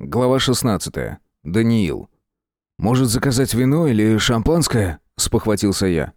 Глава 16. Даниил. «Может, заказать вино или шампанское?» – спохватился я.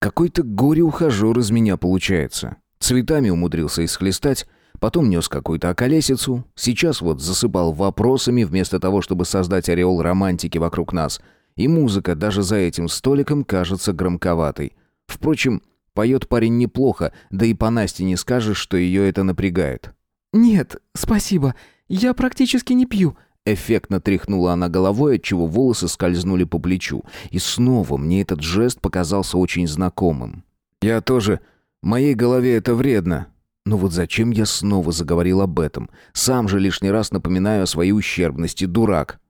Какой-то горе-ухажер из меня получается. Цветами умудрился исхлестать, потом нес какую-то околесицу, сейчас вот засыпал вопросами вместо того, чтобы создать ореол романтики вокруг нас. И музыка даже за этим столиком кажется громковатой. Впрочем, поет парень неплохо, да и по Насте не скажешь, что ее это напрягает. «Нет, спасибо. Я практически не пью». Эффектно тряхнула она головой, отчего волосы скользнули по плечу. И снова мне этот жест показался очень знакомым. «Я тоже. Моей голове это вредно». Но вот зачем я снова заговорил об этом? Сам же лишний раз напоминаю о своей ущербности, дурак.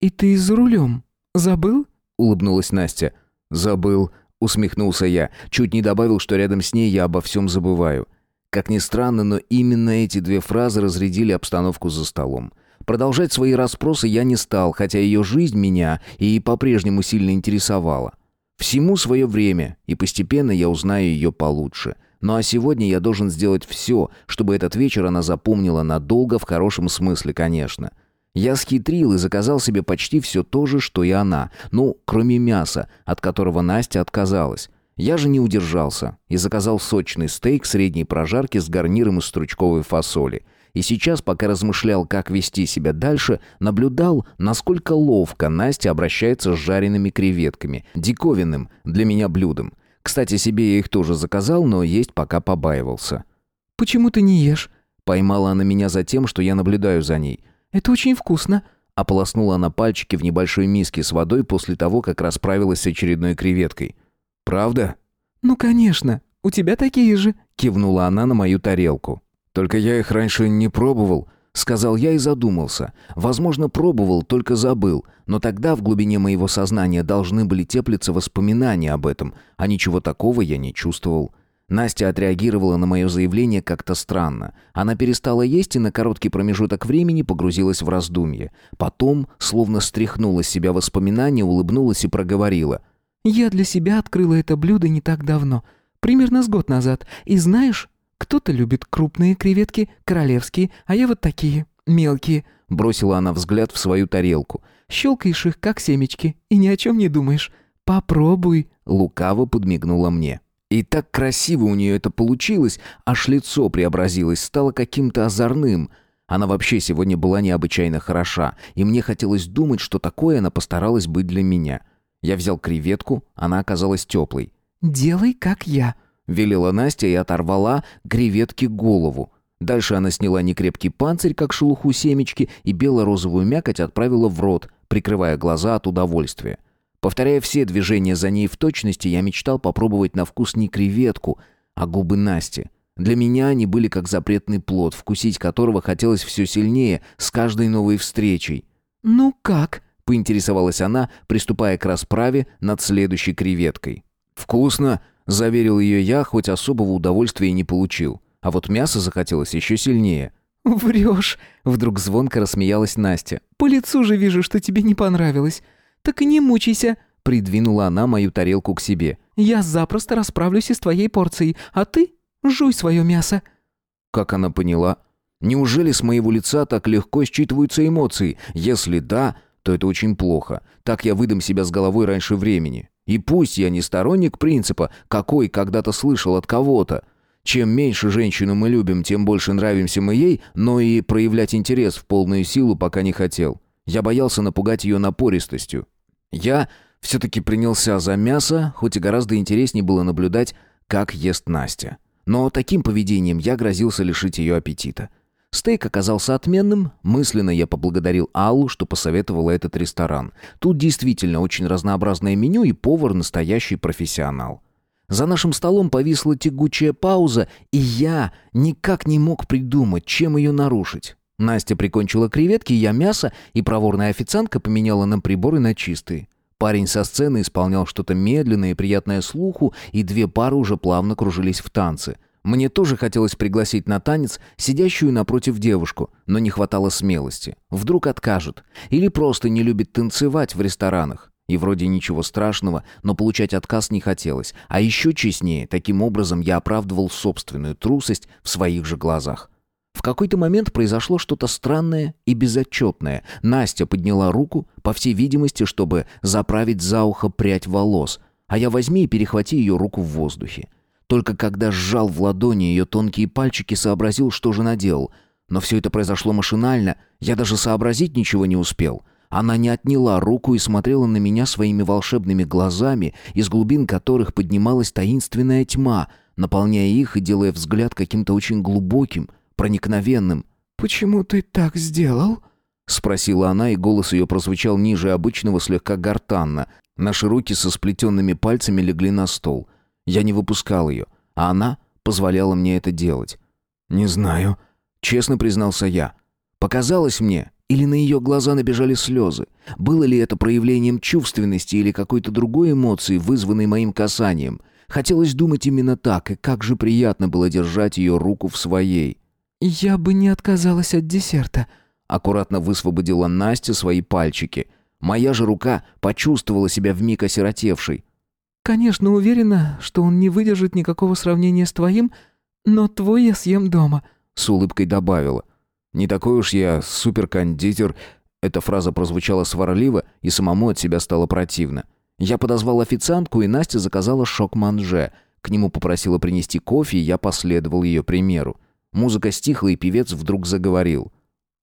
«И ты за рулем? Забыл?» — улыбнулась Настя. «Забыл», — усмехнулся я. Чуть не добавил, что рядом с ней я обо всем забываю. Как ни странно, но именно эти две фразы разрядили обстановку за столом. Продолжать свои расспросы я не стал, хотя ее жизнь меня и по-прежнему сильно интересовала. Всему свое время, и постепенно я узнаю ее получше. Ну а сегодня я должен сделать все, чтобы этот вечер она запомнила надолго, в хорошем смысле, конечно. Я схитрил и заказал себе почти все то же, что и она, ну, кроме мяса, от которого Настя отказалась. Я же не удержался и заказал сочный стейк средней прожарки с гарниром из стручковой фасоли. И сейчас, пока размышлял, как вести себя дальше, наблюдал, насколько ловко Настя обращается с жареными креветками, диковинным для меня блюдом. Кстати, себе я их тоже заказал, но есть пока побаивался. «Почему ты не ешь?» Поймала она меня за тем, что я наблюдаю за ней. «Это очень вкусно». Ополоснула она пальчики в небольшой миске с водой после того, как расправилась с очередной креветкой. «Правда?» «Ну, конечно. У тебя такие же», — кивнула она на мою тарелку. «Только я их раньше не пробовал», — сказал я и задумался. Возможно, пробовал, только забыл. Но тогда в глубине моего сознания должны были теплиться воспоминания об этом, а ничего такого я не чувствовал. Настя отреагировала на мое заявление как-то странно. Она перестала есть и на короткий промежуток времени погрузилась в раздумье. Потом, словно стряхнула с себя воспоминания, улыбнулась и проговорила. Я для себя открыла это блюдо не так давно, примерно с год назад. И знаешь, кто-то любит крупные креветки, королевские, а я вот такие, мелкие. Бросила она взгляд в свою тарелку. Щелкаешь их, как семечки, и ни о чем не думаешь. Попробуй. Лукаво подмигнула мне. И так красиво у нее это получилось, аж лицо преобразилось, стало каким-то озорным. Она вообще сегодня была необычайно хороша, и мне хотелось думать, что такое она постаралась быть для меня. Я взял креветку, она оказалась теплой. «Делай, как я», — велела Настя и оторвала креветке голову. Дальше она сняла некрепкий панцирь, как шелуху семечки, и бело-розовую мякоть отправила в рот, прикрывая глаза от удовольствия. Повторяя все движения за ней в точности, я мечтал попробовать на вкус не креветку, а губы Насти. Для меня они были как запретный плод, вкусить которого хотелось все сильнее с каждой новой встречей. «Ну как?» Поинтересовалась она, приступая к расправе над следующей креветкой. «Вкусно!» – заверил ее я, хоть особого удовольствия не получил. А вот мясо захотелось еще сильнее. «Врешь!» – вдруг звонко рассмеялась Настя. «По лицу же вижу, что тебе не понравилось. Так и не мучайся!» – придвинула она мою тарелку к себе. «Я запросто расправлюсь и с твоей порцией, а ты жуй свое мясо!» Как она поняла? Неужели с моего лица так легко считываются эмоции? Если да, то это очень плохо. Так я выдам себя с головой раньше времени. И пусть я не сторонник принципа, какой когда-то слышал от кого-то. Чем меньше женщину мы любим, тем больше нравимся мы ей, но и проявлять интерес в полную силу пока не хотел. Я боялся напугать ее напористостью. Я все-таки принялся за мясо, хоть и гораздо интереснее было наблюдать, как ест Настя. Но таким поведением я грозился лишить ее аппетита. Стейк оказался отменным. Мысленно я поблагодарил Аллу, что посоветовала этот ресторан. Тут действительно очень разнообразное меню и повар настоящий профессионал. За нашим столом повисла тягучая пауза, и я никак не мог придумать, чем ее нарушить. Настя прикончила креветки, я мясо, и проворная официантка поменяла нам приборы на чистые. Парень со сцены исполнял что-то медленное и приятное слуху, и две пары уже плавно кружились в танце — мне тоже хотелось пригласить на танец сидящую напротив девушку, но не хватало смелости. Вдруг откажут. Или просто не любит танцевать в ресторанах. И вроде ничего страшного, но получать отказ не хотелось. А еще честнее, таким образом я оправдывал собственную трусость в своих же глазах. В какой-то момент произошло что-то странное и безотчетное. Настя подняла руку, по всей видимости, чтобы заправить за ухо прядь волос, а я возьми и перехвати ее руку в воздухе. Только когда сжал в ладони ее тонкие пальчики, сообразил, что же наделал. Но все это произошло машинально, я даже сообразить ничего не успел. Она не отняла руку и смотрела на меня своими волшебными глазами, из глубин которых поднималась таинственная тьма, наполняя их и делая взгляд каким-то очень глубоким, проникновенным. «Почему ты так сделал?» — спросила она, и голос ее прозвучал ниже обычного, слегка гортанно. Наши руки со сплетенными пальцами легли на стол. Я не выпускал ее, а она позволяла мне это делать. «Не знаю», — честно признался я. «Показалось мне, или на ее глаза набежали слезы? Было ли это проявлением чувственности или какой-то другой эмоции, вызванной моим касанием? Хотелось думать именно так, и как же приятно было держать ее руку в своей. «Я бы не отказалась от десерта», — аккуратно высвободила Настя свои пальчики. Моя же рука почувствовала себя вмиг осиротевшей. «Конечно, уверена, что он не выдержит никакого сравнения с твоим, но твой я съем дома», — с улыбкой добавила. «Не такой уж я суперкондитер». Эта фраза прозвучала сварливо, и самому от себя стало противно. Я подозвал официантку, и Настя заказала шок-манже. К нему попросила принести кофе, и я последовал ее примеру. Музыка стихла, и певец вдруг заговорил.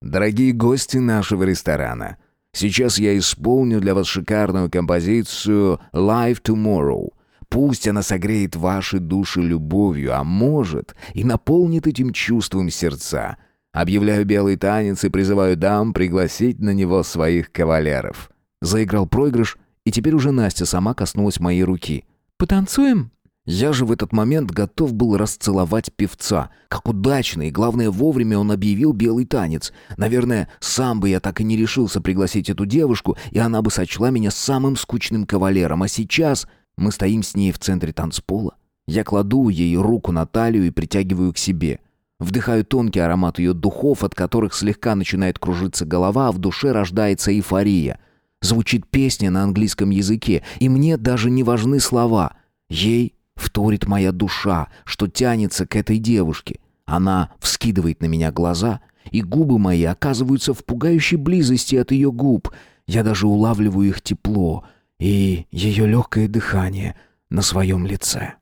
«Дорогие гости нашего ресторана, сейчас я исполню для вас шикарную композицию «Live Tomorrow». Пусть она согреет ваши души любовью, а может и наполнит этим чувством сердца. Объявляю белый танец и призываю дам пригласить на него своих кавалеров». Заиграл проигрыш, и теперь уже Настя сама коснулась моей руки. «Потанцуем?» Я же в этот момент готов был расцеловать певца. Как удачно и, главное, вовремя он объявил белый танец. Наверное, сам бы я так и не решился пригласить эту девушку, и она бы сочла меня самым скучным кавалером. А сейчас мы стоим с ней в центре танцпола. Я кладу ей руку на талию и притягиваю к себе. Вдыхаю тонкий аромат ее духов, от которых слегка начинает кружиться голова, а в душе рождается эйфория. Звучит песня на английском языке, и мне даже не важны слова. Ей Вторит моя душа, что тянется к этой девушке. Она вскидывает на меня глаза, и губы мои оказываются в пугающей близости от ее губ. Я даже улавливаю их тепло и ее легкое дыхание на своем лице.